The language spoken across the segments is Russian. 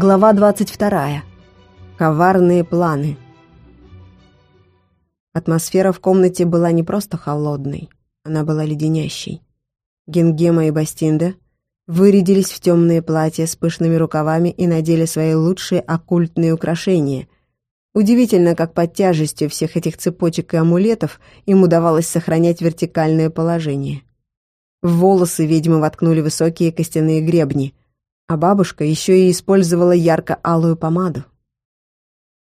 Глава 22. Коварные планы. Атмосфера в комнате была не просто холодной, она была леденящей. Генгема и Бастинда вырядились в темные платья с пышными рукавами и надели свои лучшие оккультные украшения. Удивительно, как под тяжестью всех этих цепочек и амулетов им удавалось сохранять вертикальное положение. В волосы ведьмы воткнули высокие костяные гребни, а бабушка еще и использовала ярко-алую помаду.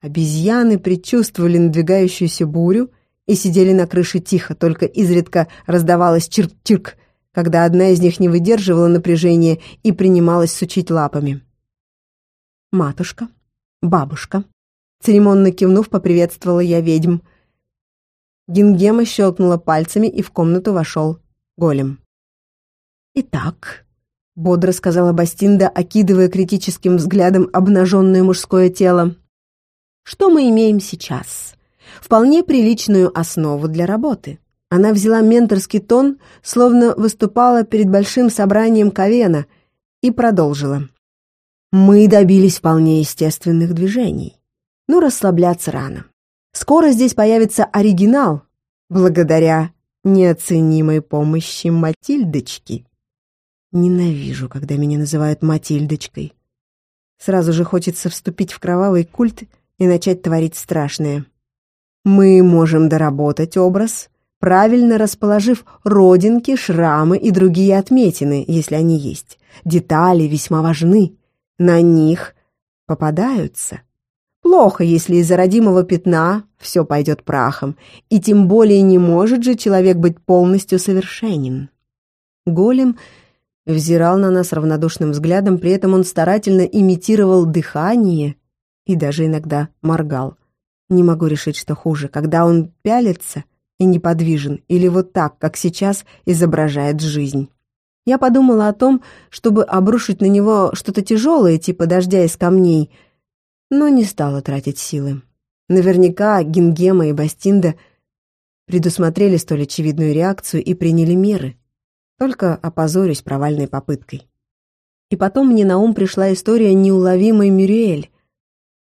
Обезьяны предчувствовали надвигающуюся бурю и сидели на крыше тихо, только изредка раздавалось чирк-чирк, когда одна из них не выдерживала напряжения и принималась сучить лапами. «Матушка, бабушка», церемонно кивнув, поприветствовала я ведьм. Гингема щелкнула пальцами, и в комнату вошел голем. «Итак», — бодро сказала Бастинда, окидывая критическим взглядом обнаженное мужское тело. «Что мы имеем сейчас? Вполне приличную основу для работы». Она взяла менторский тон, словно выступала перед большим собранием Ковена, и продолжила. «Мы добились вполне естественных движений. Но расслабляться рано. Скоро здесь появится оригинал, благодаря неоценимой помощи Матильдочки». Ненавижу, когда меня называют Матильдочкой. Сразу же хочется вступить в кровавый культ и начать творить страшное. Мы можем доработать образ, правильно расположив родинки, шрамы и другие отметины, если они есть. Детали весьма важны. На них попадаются. Плохо, если из-за родимого пятна все пойдет прахом, и тем более не может же человек быть полностью совершенен. Голем — взирал на нас равнодушным взглядом, при этом он старательно имитировал дыхание и даже иногда моргал. Не могу решить, что хуже, когда он пялится и неподвижен, или вот так, как сейчас изображает жизнь. Я подумала о том, чтобы обрушить на него что-то тяжелое, типа дождя из камней, но не стала тратить силы. Наверняка Гингема и Бастинда предусмотрели столь очевидную реакцию и приняли меры. Только опозорюсь провальной попыткой. И потом мне на ум пришла история неуловимой Мюриэль.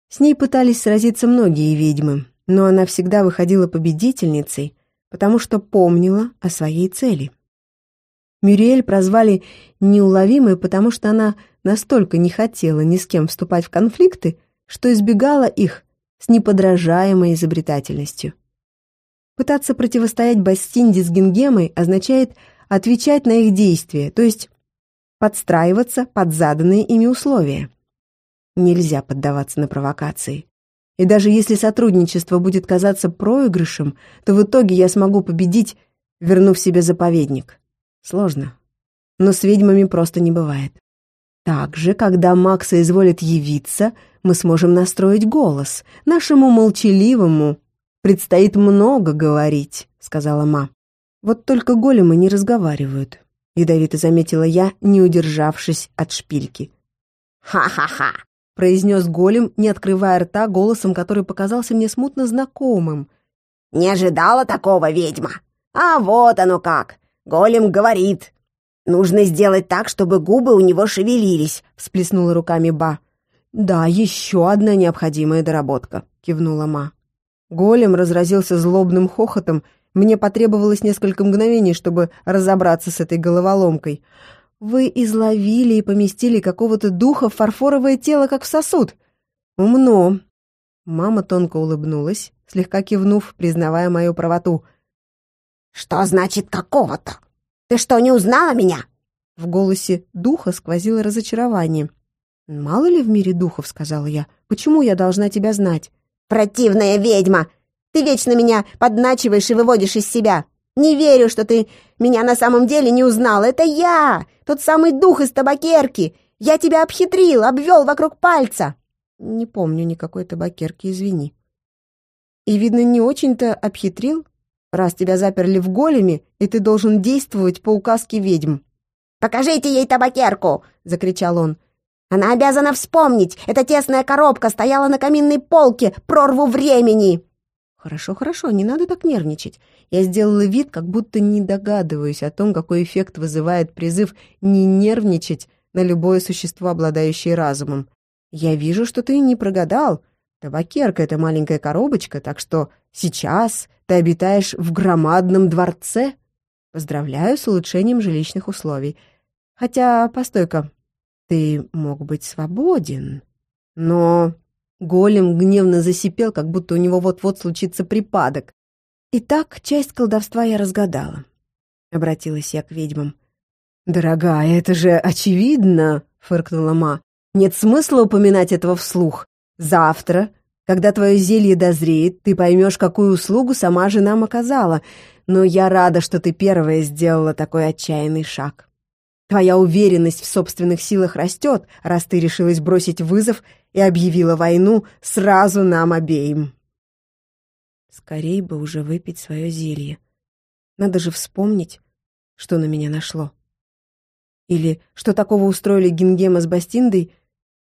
С ней пытались сразиться многие ведьмы, но она всегда выходила победительницей, потому что помнила о своей цели. Мюриэль прозвали неуловимой, потому что она настолько не хотела ни с кем вступать в конфликты, что избегала их с неподражаемой изобретательностью. Пытаться противостоять Бастинде с Гингемой означает отвечать на их действия, то есть подстраиваться под заданные ими условия. Нельзя поддаваться на провокации. И даже если сотрудничество будет казаться проигрышем, то в итоге я смогу победить, вернув себе заповедник. Сложно. Но с ведьмами просто не бывает. Также, когда Макса изволит явиться, мы сможем настроить голос. Нашему молчаливому предстоит много говорить, сказала Ма. Вот только големы не разговаривают, ядовито заметила я, не удержавшись от шпильки. «Ха-ха-ха!» — произнес голем, не открывая рта, голосом, который показался мне смутно знакомым. «Не ожидала такого, ведьма! А вот оно как! Голем говорит! Нужно сделать так, чтобы губы у него шевелились!» — всплеснула руками Ба. «Да, еще одна необходимая доработка», — кивнула Ма. Голем разразился злобным хохотом, мне потребовалось несколько мгновений, чтобы разобраться с этой головоломкой. Вы изловили и поместили какого-то духа в фарфоровое тело, как в сосуд. Умно. Мама тонко улыбнулась, слегка кивнув, признавая мою правоту. «Что значит какого-то? Ты что, не узнала меня?» В голосе духа сквозило разочарование. «Мало ли в мире духов», — сказала я. «Почему я должна тебя знать?» «Противная ведьма! Ты вечно меня подначиваешь и выводишь из себя. Не верю, что ты меня на самом деле не узнал. Это я, тот самый дух из табакерки. Я тебя обхитрил, обвел вокруг пальца. Не помню никакой табакерки, извини. И, видно, не очень-то обхитрил, раз тебя заперли в големе, и ты должен действовать по указке ведьм. «Покажите ей табакерку!» — закричал он. «Она обязана вспомнить! Эта тесная коробка стояла на каминной полке, прорву времени!» Хорошо, хорошо, не надо так нервничать. Я сделала вид, как будто не догадываюсь о том, какой эффект вызывает призыв не нервничать на любое существо, обладающее разумом. Я вижу, что ты не прогадал. Табакерка — это маленькая коробочка, так что сейчас ты обитаешь в громадном дворце. Поздравляю с улучшением жилищных условий. Хотя, постой-ка, ты мог быть свободен. Но голем гневно засипел, как будто у него вот-вот случится припадок. Итак, часть колдовства я разгадала. Обратилась я к ведьмам. «Дорогая, это же очевидно!» — фыркнула Ма. «Нет смысла упоминать этого вслух. Завтра, когда твое зелье дозреет, ты поймешь, какую услугу сама же нам оказала. Но я рада, что ты первая сделала такой отчаянный шаг. Твоя уверенность в собственных силах растет, раз ты решилась бросить вызов и объявила войну сразу нам обеим. Скорей бы уже выпить свое зелье. Надо же вспомнить, что на меня нашло. Или что такого устроили Гингема с Бастиндой,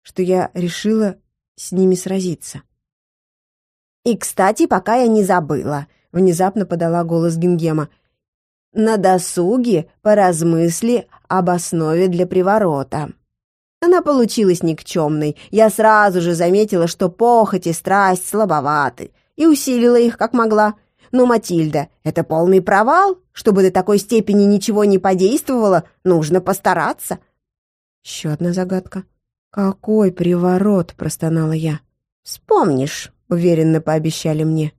что я решила с ними сразиться. «И, кстати, пока я не забыла», — внезапно подала голос Гингема, «на досуге поразмысли об основе для приворота». Она получилась никчемной. Я сразу же заметила, что похоть и страсть слабоваты, и усилила их как могла. Но, Матильда, это полный провал. Чтобы до такой степени ничего не подействовало, нужно постараться. Еще одна загадка. «Какой приворот?» — простонала я. «Вспомнишь», — уверенно пообещали мне.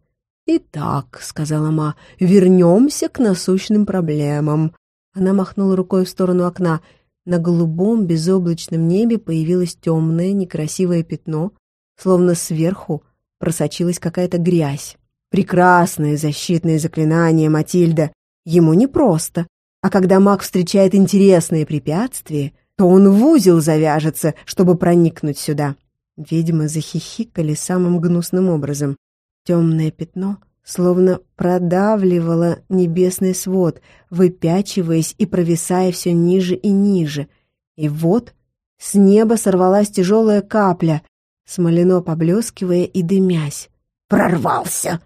«Итак», — сказала Ма, — «вернемся к насущным проблемам». Она махнула рукой в сторону окна. На голубом безоблачном небе появилось темное некрасивое пятно, словно сверху просочилась какая-то грязь. Прекрасное защитное заклинание, Матильда. Ему непросто. А когда маг встречает интересные препятствия, то он в узел завяжется, чтобы проникнуть сюда. Ведьмы захихикали самым гнусным образом. Темное пятно словно продавливало небесный свод, выпячиваясь и провисая все ниже и ниже. И вот с неба сорвалась тяжелая капля, смолено поблескивая и дымясь. «Прорвался!»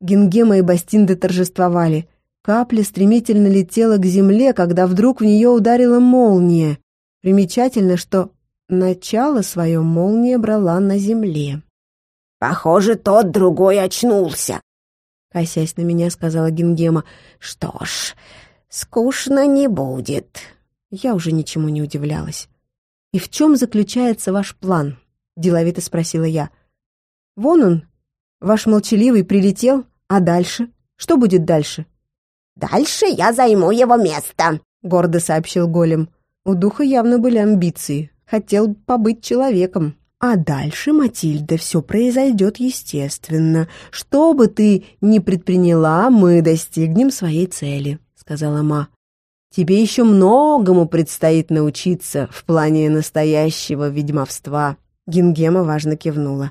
Гингема и Бастинды торжествовали. Капля стремительно летела к земле, когда вдруг в нее ударила молния. Примечательно, что начало свое молния брала на земле. «Похоже, тот другой очнулся», — косясь на меня, сказала Гингема. «Что ж, скучно не будет». Я уже ничему не удивлялась. «И в чем заключается ваш план?» — деловито спросила я. «Вон он, ваш молчаливый, прилетел, а дальше? Что будет дальше?» «Дальше я займу его место», — гордо сообщил голем. У духа явно были амбиции. Хотел побыть человеком. А дальше, Матильда, все произойдет естественно. Что бы ты ни предприняла, мы достигнем своей цели, сказала Ма. Тебе еще многому предстоит научиться в плане настоящего ведьмовства. Гингема важно кивнула.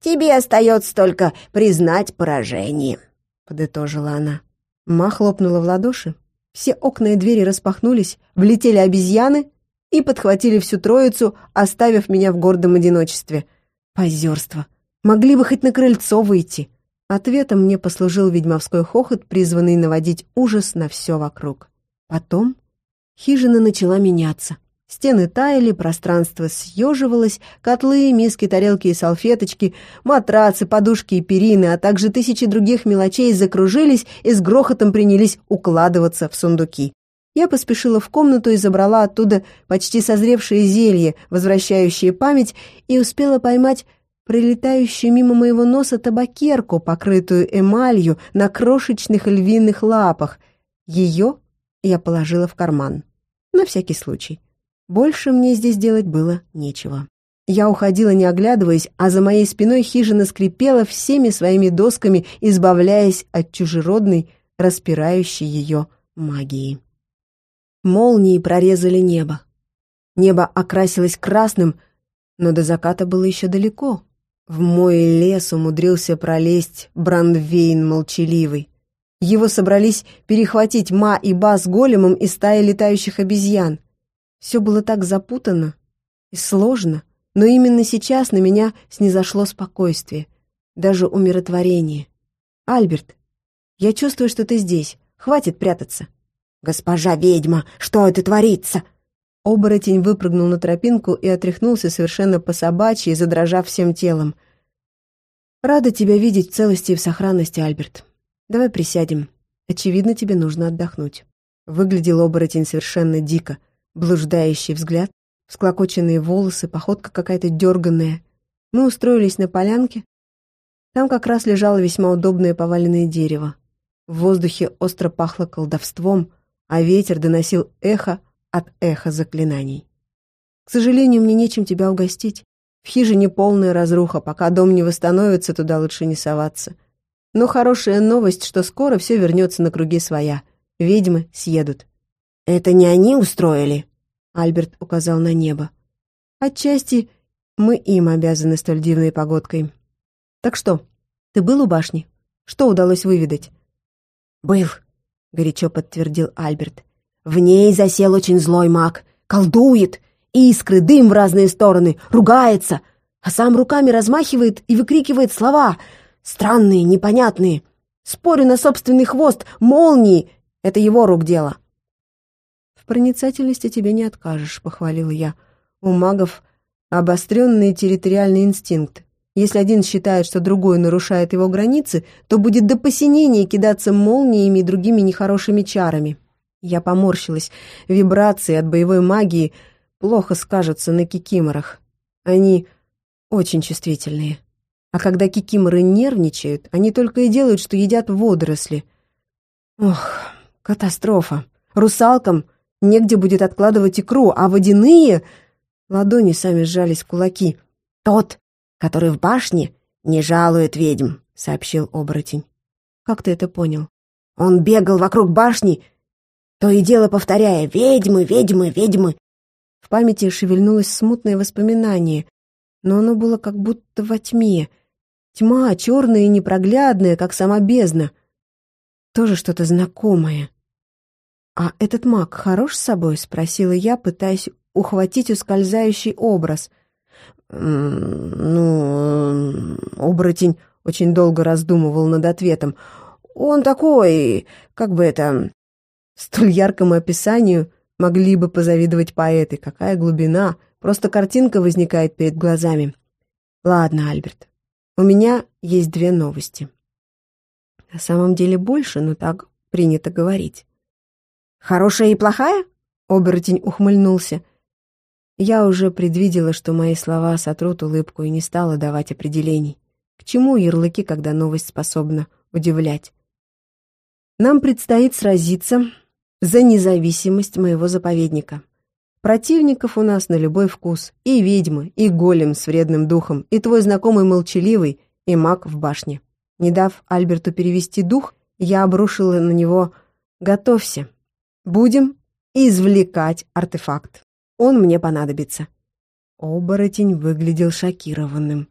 «Тебе остается только признать поражение», — подытожила она. Ма хлопнула в ладоши. Все окна и двери распахнулись, влетели обезьяны и подхватили всю троицу, оставив меня в гордом одиночестве. Позерство. Могли бы хоть на крыльцо выйти. Ответом мне послужил ведьмовской хохот, призванный наводить ужас на все вокруг. Потом хижина начала меняться. Стены таяли, пространство съеживалось, котлы, миски, тарелки и салфеточки, матрацы, подушки и перины, а также тысячи других мелочей закружились и с грохотом принялись укладываться в сундуки. Я поспешила в комнату и забрала оттуда почти созревшее зелье, возвращающее память, и успела поймать прилетающую мимо моего носа табакерку, покрытую эмалью на крошечных львиных лапах. Ее я положила в карман. На всякий случай. Больше мне здесь делать было нечего. Я уходила, не оглядываясь, а за моей спиной хижина скрипела всеми своими досками, избавляясь от чужеродной, распирающей ее магии. Молнии прорезали небо. Небо окрасилось красным, но до заката было еще далеко. В мой лес умудрился пролезть Брандвейн молчаливый. Его собрались перехватить Ма и Ба с големом и стаи летающих обезьян. Все было так запутанно и сложно, но именно сейчас на меня снизошло спокойствие, даже умиротворение. «Альберт, я чувствую, что ты здесь. Хватит прятаться». «Госпожа ведьма, что это творится?» Оборотень выпрыгнул на тропинку и отряхнулся совершенно по-собачьи, задрожав всем телом. «Рада тебя видеть в целости и в сохранности, Альберт. Давай присядем. Очевидно, тебе нужно отдохнуть». Выглядел оборотень совершенно дико. Блуждающий взгляд, всклокоченные волосы, походка какая-то дерганная. Мы устроились на полянке. Там как раз лежало весьма удобное поваленное дерево. В воздухе остро пахло колдовством, а ветер доносил эхо от эха заклинаний. К сожалению, мне нечем тебя угостить. В хижине полная разруха, пока дом не восстановится, туда лучше не соваться. Но хорошая новость, что скоро все вернется на круги своя. Ведьмы съедут. «Это не они устроили?» Альберт указал на небо. «Отчасти мы им обязаны столь дивной погодкой. Так что, ты был у башни? Что удалось выведать?» «Был», — горячо подтвердил Альберт. В ней засел очень злой маг. Колдует, искры, дым в разные стороны, ругается, а сам руками размахивает и выкрикивает слова. Странные, непонятные. Спорю на собственный хвост, молнии. Это его рук дело. «В проницательности тебе не откажешь», — похвалил я. «У магов обостренный территориальный инстинкт. Если один считает, что другой нарушает его границы, то будет до посинения кидаться молниями и другими нехорошими чарами. Я поморщилась. Вибрации от боевой магии плохо скажутся на кикиморах. Они очень чувствительные. А когда кикиморы нервничают, они только и делают, что едят водоросли. Ох, катастрофа. Русалкам негде будет откладывать икру, а водяные... Ладони сами сжались в кулаки. «Тот, который в башне, не жалует ведьм», — сообщил оборотень. «Как ты это понял?» «Он бегал вокруг башни то и дело повторяя «Ведьмы, ведьмы, ведьмы». В памяти шевельнулось смутное воспоминание, но оно было как будто во тьме. Тьма, черная и непроглядная, как сама бездна. Тоже что-то знакомое. «А этот маг хорош с собой?» — спросила я, пытаясь ухватить ускользающий образ. «Ну...» — оборотень очень долго раздумывал над ответом. «Он такой... как бы это... Столь яркому описанию могли бы позавидовать поэты. Какая глубина! Просто картинка возникает перед глазами. Ладно, Альберт, у меня есть две новости. На самом деле больше, но так принято говорить. «Хорошая и плохая?» — оборотень ухмыльнулся. Я уже предвидела, что мои слова сотрут улыбку и не стала давать определений. К чему ярлыки, когда новость способна удивлять? Нам предстоит сразиться за независимость моего заповедника. Противников у нас на любой вкус. И ведьмы, и голем с вредным духом, и твой знакомый молчаливый, и маг в башне. Не дав Альберту перевести дух, я обрушила на него «Готовься. Будем извлекать артефакт. Он мне понадобится». Оборотень выглядел шокированным.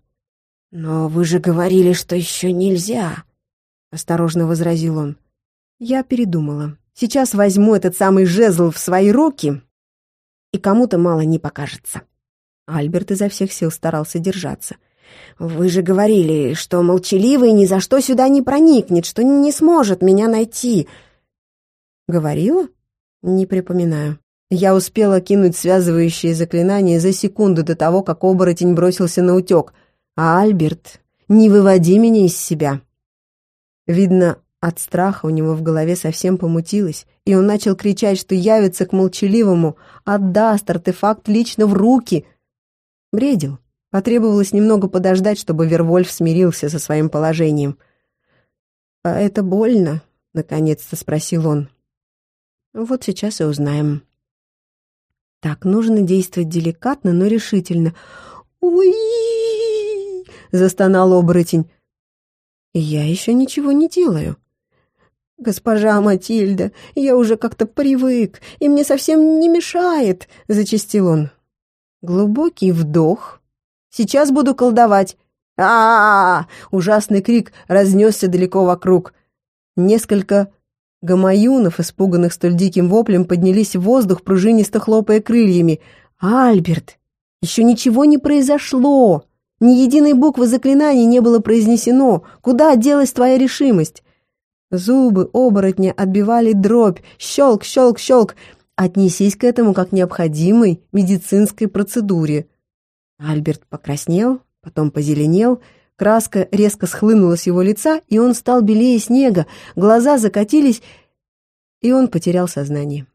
«Но вы же говорили, что еще нельзя», — осторожно возразил он. Я передумала. Сейчас возьму этот самый жезл в свои руки, и кому-то мало не покажется. Альберт изо всех сил старался держаться. «Вы же говорили, что молчаливый ни за что сюда не проникнет, что не сможет меня найти». «Говорила?» «Не припоминаю». Я успела кинуть связывающее заклинание за секунду до того, как оборотень бросился на утек. А Альберт, не выводи меня из себя. Видно, от страха у него в голове совсем помутилось, и он начал кричать, что явится к молчаливому, отдаст артефакт лично в руки. Бредил. Потребовалось немного подождать, чтобы Вервольф смирился со своим положением. «А это больно?» — наконец-то спросил он. «Вот сейчас и узнаем». Так, нужно действовать деликатно, но решительно. «Уи!» — застонал оборотень. «Я еще ничего не делаю». «Госпожа Матильда, я уже как-то привык, и мне совсем не мешает», — зачастил он. Глубокий вдох. «Сейчас буду колдовать». А, -а, а Ужасный крик разнесся далеко вокруг. Несколько гамаюнов, испуганных столь диким воплем, поднялись в воздух, пружинисто хлопая крыльями. «Альберт, еще ничего не произошло! Ни единой буквы заклинаний не было произнесено. Куда делась твоя решимость?» Зубы оборотня отбивали дробь. Щелк, щелк, щелк. отнесись к этому как необходимой медицинской процедуре». Альберт покраснел, потом позеленел, краска резко схлынула с его лица, и он стал белее снега, глаза закатились, и он потерял сознание.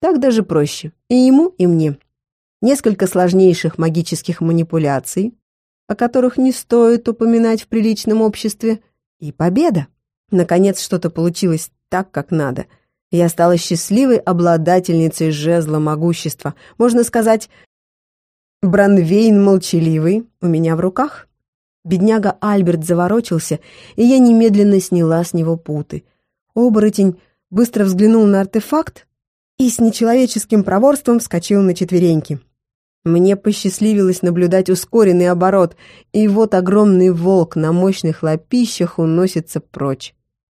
Так даже проще. И ему, и мне. Несколько сложнейших магических манипуляций, о которых не стоит упоминать в приличном обществе, и победа. Наконец что-то получилось так, как надо. Я стала счастливой обладательницей жезла могущества. Можно сказать, Бранвейн молчаливый у меня в руках. Бедняга Альберт заворочился, и я немедленно сняла с него путы. Оборотень быстро взглянул на артефакт и с нечеловеческим проворством вскочил на четвереньки. Мне посчастливилось наблюдать ускоренный оборот, и вот огромный волк на мощных лапищах уносится прочь.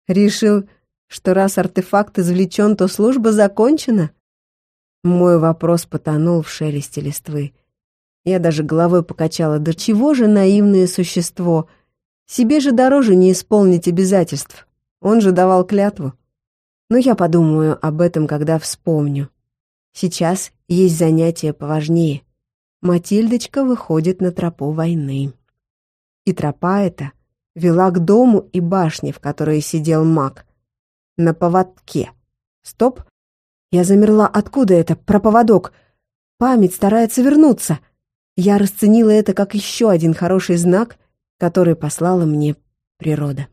Решил, что раз артефакт извлечен, то служба закончена? Мой вопрос потонул в шелесте листвы. Я даже головой покачала. Да чего же наивное существо? Себе же дороже не исполнить обязательств. Он же давал клятву. Но я подумаю об этом, когда вспомню. Сейчас есть занятие поважнее. Матильдочка выходит на тропу войны. И тропа эта вела к дому и башне, в которой сидел маг. На поводке. Стоп. Я замерла. Откуда это? Про поводок. Память старается вернуться. Я расценила это как еще один хороший знак, который послала мне природа.